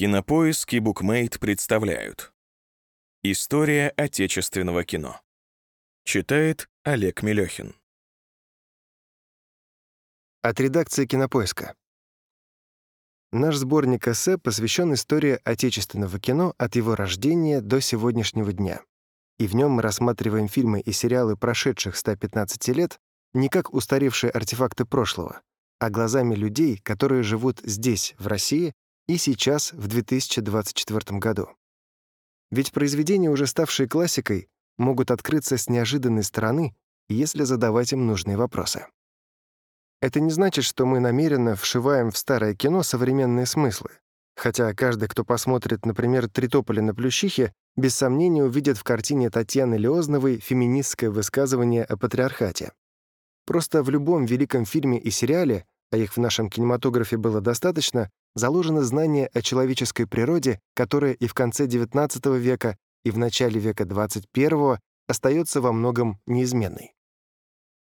Кинопоиск и Букмейт представляют История отечественного кино. Читает Олег Мелехин. От редакции «Кинопоиска». Наш сборник эссе посвящен истории отечественного кино от его рождения до сегодняшнего дня. И в нем мы рассматриваем фильмы и сериалы прошедших 115 лет не как устаревшие артефакты прошлого, а глазами людей, которые живут здесь, в России, и сейчас, в 2024 году. Ведь произведения, уже ставшие классикой, могут открыться с неожиданной стороны, если задавать им нужные вопросы. Это не значит, что мы намеренно вшиваем в старое кино современные смыслы. Хотя каждый, кто посмотрит, например, «Три тополя на Плющихе», без сомнения увидит в картине Татьяны Леозновой феминистское высказывание о патриархате. Просто в любом великом фильме и сериале, а их в нашем кинематографе было достаточно, заложено знание о человеческой природе, которое и в конце XIX века, и в начале века XXI остается во многом неизменной.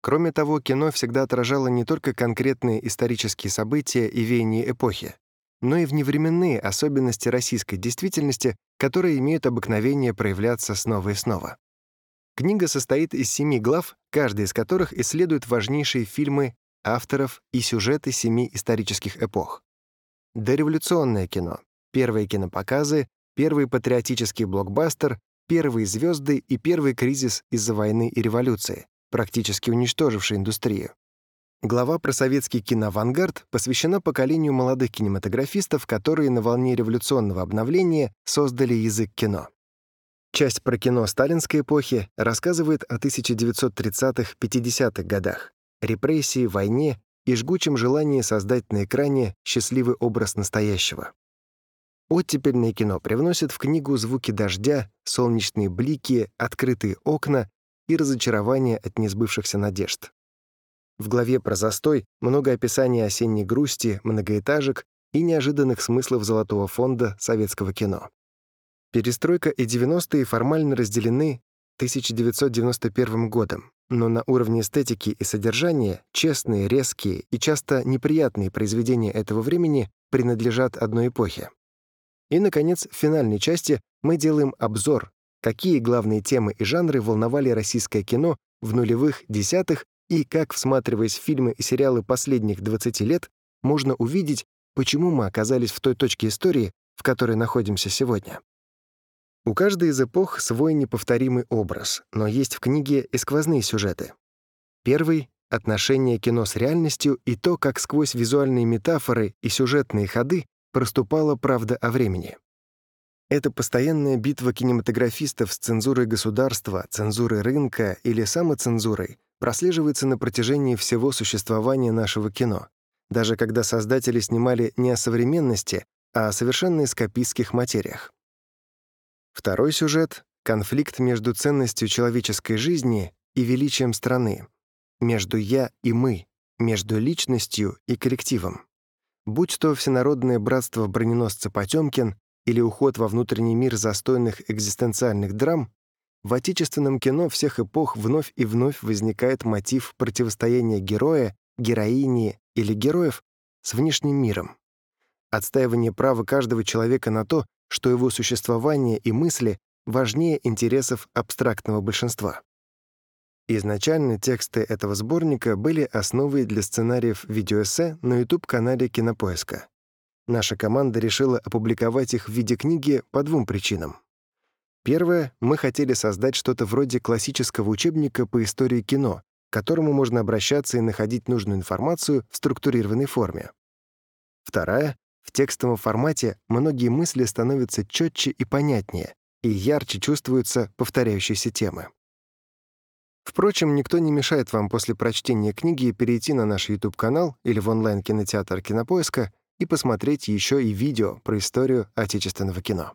Кроме того, кино всегда отражало не только конкретные исторические события и веяния эпохи, но и вневременные особенности российской действительности, которые имеют обыкновение проявляться снова и снова. Книга состоит из семи глав, каждая из которых исследует важнейшие фильмы авторов и сюжеты семи исторических эпох дореволюционное кино, первые кинопоказы, первый патриотический блокбастер, первые звезды и первый кризис из-за войны и революции, практически уничтоживший индустрию. Глава про советский киноавангард посвящена поколению молодых кинематографистов, которые на волне революционного обновления создали язык кино. Часть про кино сталинской эпохи рассказывает о 1930-50-х годах, репрессии, войне и жгучем желании создать на экране счастливый образ настоящего. Оттепельное кино привносит в книгу звуки дождя, солнечные блики, открытые окна и разочарование от несбывшихся надежд. В главе про застой много описаний осенней грусти, многоэтажек и неожиданных смыслов золотого фонда советского кино. Перестройка и 90-е формально разделены 1991 годом, но на уровне эстетики и содержания честные, резкие и часто неприятные произведения этого времени принадлежат одной эпохе. И, наконец, в финальной части мы делаем обзор, какие главные темы и жанры волновали российское кино в нулевых, десятых и как, всматриваясь в фильмы и сериалы последних 20 лет, можно увидеть, почему мы оказались в той точке истории, в которой находимся сегодня. У каждой из эпох свой неповторимый образ, но есть в книге и сквозные сюжеты. Первый — отношение кино с реальностью и то, как сквозь визуальные метафоры и сюжетные ходы проступала правда о времени. Это постоянная битва кинематографистов с цензурой государства, цензурой рынка или самоцензурой прослеживается на протяжении всего существования нашего кино, даже когда создатели снимали не о современности, а о совершенно эскапистских материях. Второй сюжет — конфликт между ценностью человеческой жизни и величием страны, между «я» и «мы», между личностью и коллективом. Будь то всенародное братство броненосца Потемкин или уход во внутренний мир застойных экзистенциальных драм, в отечественном кино всех эпох вновь и вновь возникает мотив противостояния героя, героини или героев с внешним миром. Отстаивание права каждого человека на то, что его существование и мысли важнее интересов абстрактного большинства. Изначально тексты этого сборника были основой для сценариев видеоэссе на YouTube-канале Кинопоиска. Наша команда решила опубликовать их в виде книги по двум причинам. Первое — мы хотели создать что-то вроде классического учебника по истории кино, к которому можно обращаться и находить нужную информацию в структурированной форме. Вторая в текстовом формате многие мысли становятся четче и понятнее, и ярче чувствуются повторяющиеся темы. Впрочем, никто не мешает вам после прочтения книги перейти на наш YouTube-канал или в онлайн-кинотеатр Кинопоиска и посмотреть еще и видео про историю отечественного кино.